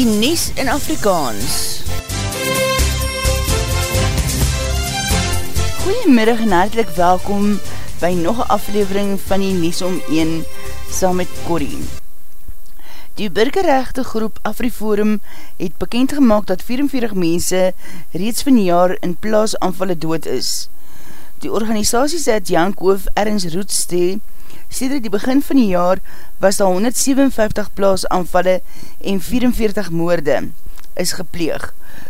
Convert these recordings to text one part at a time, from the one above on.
die Nies in Afrikaans. Goeiemiddag en hartelijk welkom by nog een aflevering van die Nies om 1 saam met Corrie. Die burgerrechte groep Afriforum het bekendgemaak dat 44 mense reeds van jaar in plaas aanvallen dood is. Die organisatie sê het Jankoof Ernst Roetstee Sedert die begin van die jaar was daar 157 plaas aanvalle en 44 moorde is gepleeg.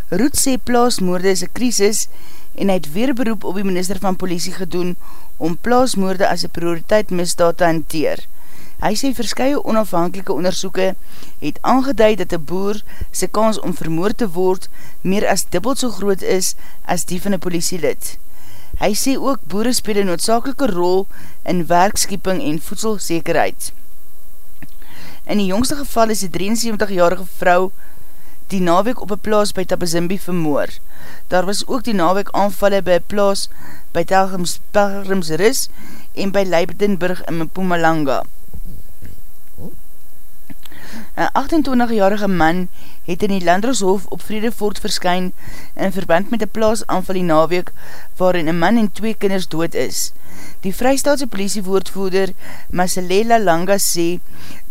Roet sê plaasmoorde is een krisis en hy het weer beroep op die minister van politie gedoen om plaasmoorde as een prioriteit misdaad te hanteer. Hy sê verskye onafhankelike onderzoeken het aangeduid dat die boer sy kans om vermoord te word meer as dubbeld so groot is as die van die politielid. Hy sê ook boere speel een noodzakelike rol in werkskieping en voedselzekerheid. In die jongste geval is die 73-jarige vrou die naweek op een plaas by Tabazimbi vermoor. Daar was ook die naweek aanvallen by een plaas by Telgrimsris en by Leibedenburg in Mpumalanga. Een 28-jarige man het in die Landroshof op Vredefort verskyn in verband met die plaas aanval die naweek waarin een man en twee kinders dood is. Die Vrystaatse politiewoordvoerder Masalela Langa sê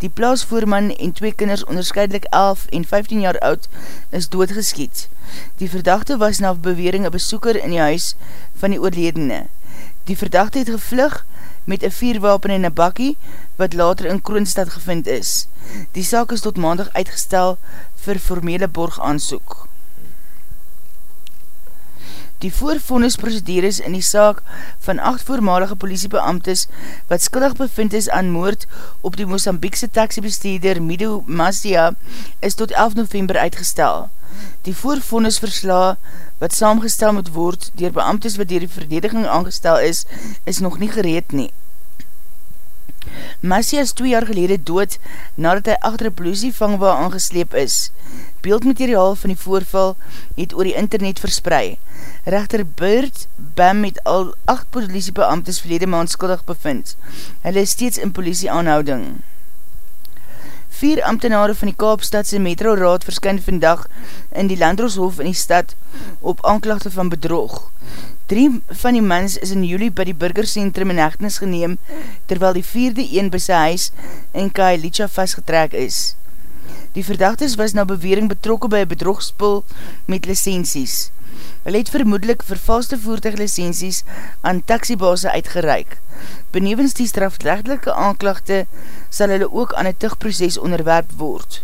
die plaasvoerman en twee kinders onderscheidelik 11 en 15 jaar oud is doodgeskiet. Die verdachte was na bewering een besoeker in die huis van die oorledene. Die verdachte het gevlug met een vierwapen en een bakkie wat later in Kroonstad gevind is. Die saak is tot maandag uitgestel vir formele borg aansoek. Die voorvondesprocedures in die saak van acht voormalige politiebeamtes wat skuldig bevind is aan moord op die Mozambiekse taxibesteeder Mido Masia is tot 11 november uitgestel. Die voorvondesversla wat saamgestel moet word dier beamtes wat dier die verdediging aangestel is, is nog nie gereed nie. Massie is 2 jaar gelede dood nadat hy achter een politievangwa aangesleep is. Beeldmateriaal van die voorval het oor die internet versprei. Rechter Bird Bam het al 8 politiebeamtes verlede maand skuldig bevind. Hulle is steeds in politie aanhouding. Vier ambtenare van die Kaapstadse Metro Raad verskyn vandag in die Landroshof in die stad op aanklachte van bedrog. Drie van die mans is in juli by die burgercentrum in hechtenis geneem, terwyl die vierde een by sy huis in Kailicha vastgetrek is. Die verdachtes was na bewering betrokken by een bedrogspul met licenties. Hulle het vermoedelijk vervalste voertuiglicenties aan taxibase uitgereik. Benevens die strafrechtelike aanklachte sal hulle ook aan een tigproces onderwerp word.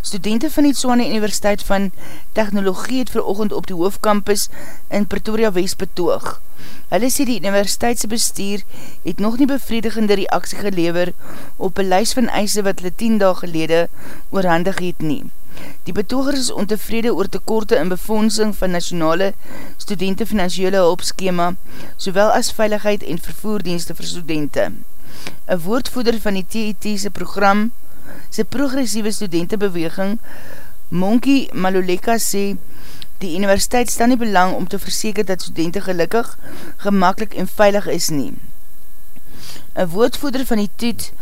Studenten van die Tswane Universiteit van Technologie het verochend op die hoofdcampus in Pretoria West betoog. Hulle sê die universiteitse bestuur het nog nie bevredigende reaksie gelever op een lys van eise wat hulle 10 dag gelede oorhandig het nie. Die betogers is ontevrede oor tekorte in befondsing van nationale studenten financiële hulpskema, sowel as veiligheid en vervoerdienste vir studenten. Een woordvoeder van die TET'se program, sy progressieve studentenbeweging, Monkey Maloleka sê, die universiteit staan nie belang om te verseker dat studenten gelukkig, gemakkelijk en veilig is nie. Een woordvoeder van die TET,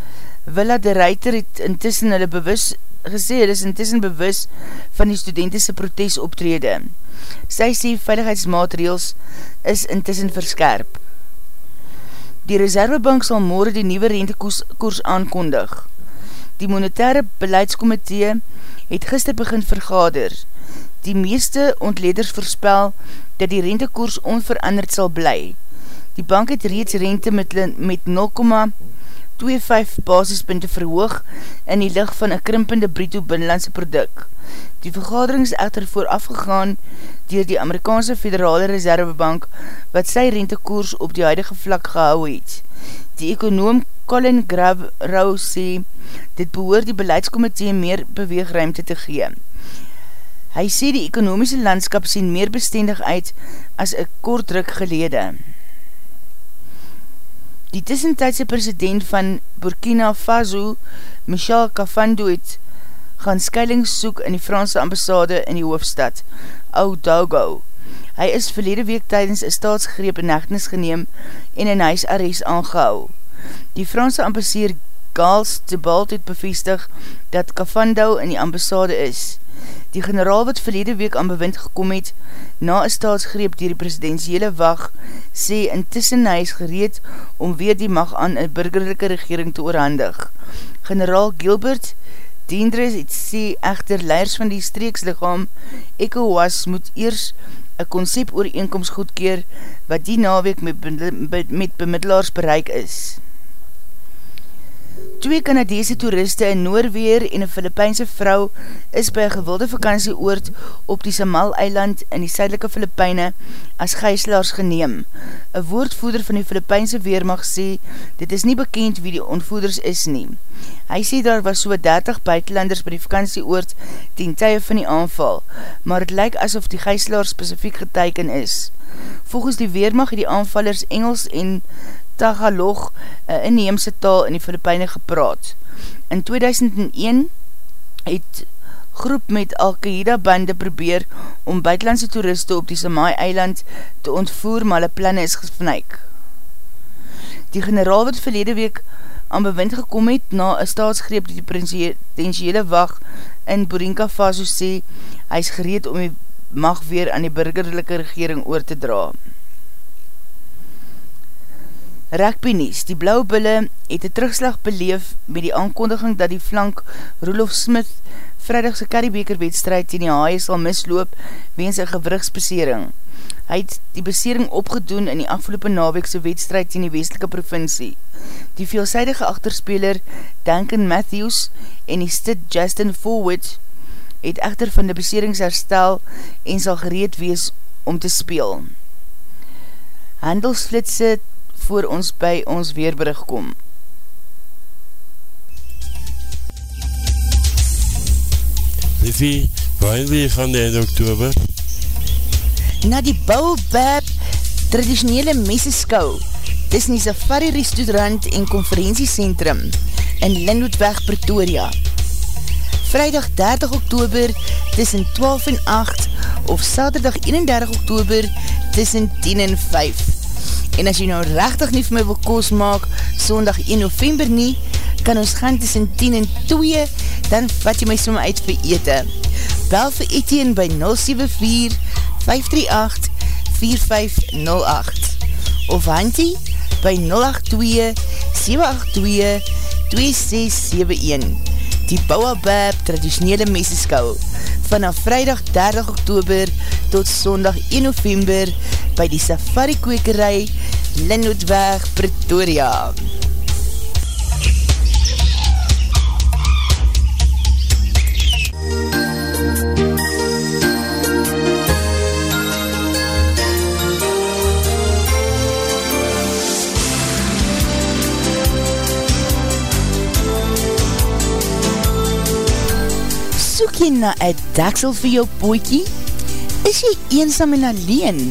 Willa de Reiter, het intussen hulle bewus gesê, hulle is intussen bewus van die studentese protes optrede. Sy sê veiligheidsmaatregels is intussen verskerp. Die Reservebank sal morgen die nieuwe rentekoers aankondig. Die monetaire beleidskomitee het gister begin vergader. Die meeste ontleders voorspel dat die rentekoers onveranderd sal bly. Die bank het reeds rente met, met 0,25 basispunte verhoog in die licht van een krimpende brito binnenlandse product. Die vergadering is echter voorafgegaan dier die Amerikaanse Federale Reservebank wat sy rentekoers op die huidige vlak gehou het. Die ekonoom Colin Grau sê, dit behoor die beleidskomitee meer beweegruimte te gee. Hy sê die ekonomiese landskap sien meer bestendig uit as een kort druk gelede. Die tussentijdse president van Burkina Faso, Michel Kafando, het gaan skeilings soek in die Franse ambassade in die hoofdstad, Oudogo. Hy is verlede week tydens een staatsgreep in hechtenis geneem en in huisarrest aangehou. Die Franse ambasseer Gals te Balt het bevestig dat Kafandau in die ambassade is. Die generaal wat verlede week aan bewind gekom het, na een staatsgreep dier die presidentiële wacht, sê intussen hy is gereed om weer die mag aan een burgerlijke regering te oorhandig. Generaal Gilbert Diendres het sê echter leiders van die streekslichaam ECOWAS moet eers een concept oor eenkomst goedkeer wat die naweek met, met bemiddelaars bereik is. Twee Canadese toeriste in Noorweer en een Filipijnse vrou is by een gewilde vakantieoord op die Samal eiland in die suidelike Filipijne as gijslaars geneem. Een woordvoeder van die Filipijnse Weermacht sê, dit is nie bekend wie die ontvoeders is nie. Hy sê daar was so 30 buitenlanders by die vakantieoord ten tye van die aanval, maar het lyk asof die gijslaar specifiek geteiken is. Volgens die Weermacht het die aanvallers Engels en Tagalog, een inheemse taal in die Filipijne gepraat. In 2001 het groep met Al-Qaeda bande probeer om buitenlandse toeriste op die Samai eiland te ontvoer, maar hulle planne is gevnyk. Die generaal wat verlede week aan bewind gekom het na een staatsgreep die presidentiële wacht in Borinka Faso sê, hy is gereed om die mag weer aan die burgerlijke regering oor te draa. Rugby Nies, die blauwe bulle het een terugslag beleef met die aankondiging dat die flank Roelof Smith vrijdagse karriebeker wedstrijd in die haie sal misloop weens een gewrichtsbesering. Hy het die besering opgedoen in die afgelopen naweekse wedstrijd in die westelike provincie. Die veelzijdige achterspeler Duncan Matthews en die stit Justin Forward het echter van die beseringsherstel en sal gereed wees om te speel. Handelsflitse voor ons by ons weerbrug kom. Liffie, waarin wil jy van die einde oktober? Na die Baobab traditionele meseskou tussen die Safari Restaurant en Conferentiecentrum in Lindhoedweg, Pretoria. Vrijdag 30 oktober tussen 12 en 8 of Saterdag 31 oktober tussen 10 en 5. En as jy nou rechtig nie vir my wil koos maak, sondag 1 november nie, kan ons gaan tussen 10 en 2, dan vat jy my som uit vir ete. Bel vir Etienne by 074-538-4508 of Hantie by 082-782-2671 Die Bouwabab traditionele meseskou. Vanaf vrijdag 30 oktober tot sondag 1 november by die safari kwekerij Linnootweg Pretoria. Soek jy na een daksel vir jou poekie? Is jy eensam en alleen?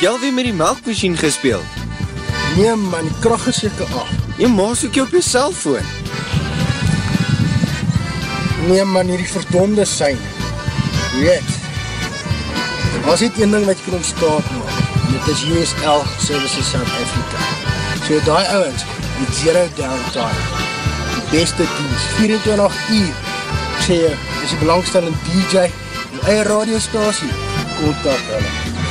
jy alweer met die melkmachine gespeeld? Nee man, die kracht is seker af. Jy maas ook jy op jy cellfoon. Nee man, hier die verdonde sein. Weet, was dit een ding wat jy kan ontstaat maak. Dit is USL Services South Africa. So die ouwens, die zero downtime. Die beste dienst, 24 uur. Ek sê jy, is die belangstellende DJ, die eie radiostasie, kontak hulle.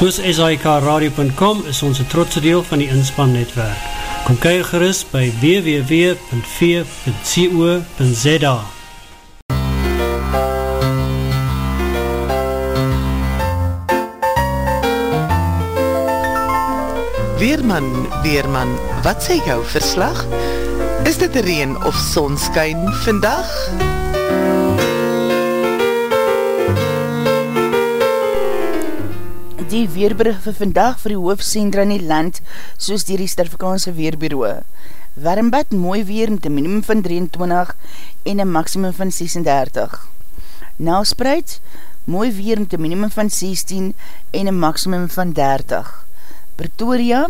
Soos SIKRadio.com is ons een trotse deel van die inspannetwerk. Kom kyk gerust by www.v.co.za Weerman, Weerman, wat sê jou verslag? Is dit reen of sonskyn vandag? Die weerbrug vir vandag vir die hoofdcentra in die land, soos dier die Sterfikaanse Weerbureau. Warmbad, mooi weer met een minimum van 23 en een maximum van 36. Nelspreid, mooi weer met een minimum van 16 en een maximum van 30. Pretoria,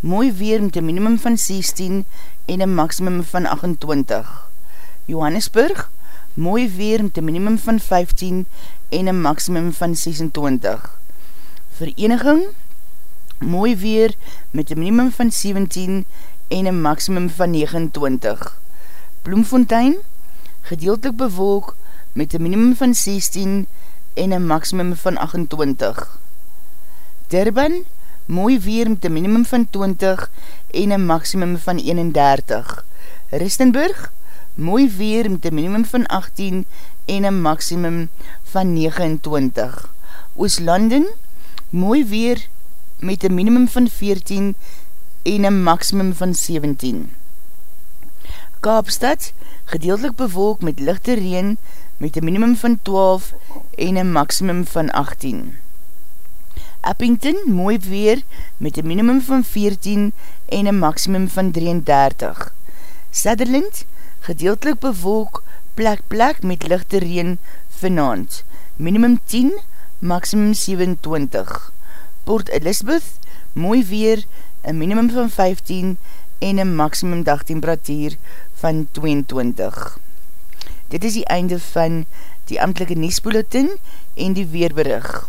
mooi weer met een minimum van 16 en een maximum van 28. Johannesburg, mooi weer met een minimum van 15 en een maximum van 26. Vereniging, mooi weer met een minimum van 17 en een maximum van 29. Bloemfontein, gedeeltelik bewolk met een minimum van 16 en een maximum van 28. Durban, mooi weer met een minimum van 20 en een maximum van 31. Ristenburg, mooi weer met een minimum van 18 en een maximum van 29. Ooslanden, mooi weer met een minimum van 14 en een maximum van 17. Kaapstad, gedeeltelik bewolk met lichte reen met een minimum van 12 en een maximum van 18. Eppington, mooi weer met een minimum van 14 en een maximum van 33. Sutherland, gedeeltelik bewolk, plek plek met lichte reen vanavond, minimum 10, maximum 27. Port Elizabeth, mooi weer, een minimum van 15 en een maximum dagtemperatuur van 22. Dit is die einde van die amtelike Niesbulletin en die weerberig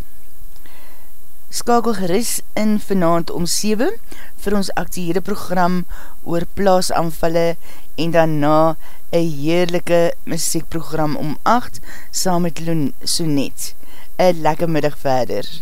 skakel geris in vanavond om 7 vir ons actiehede program oor plaasanvalle en daarna een heerlijke muziekprogram om 8 saam met Loen Sonet. Een lekker middag verder.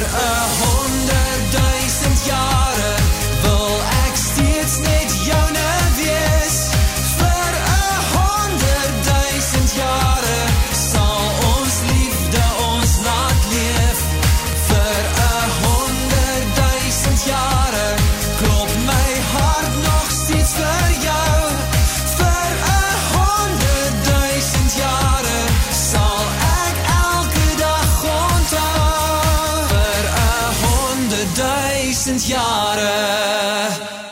Vir een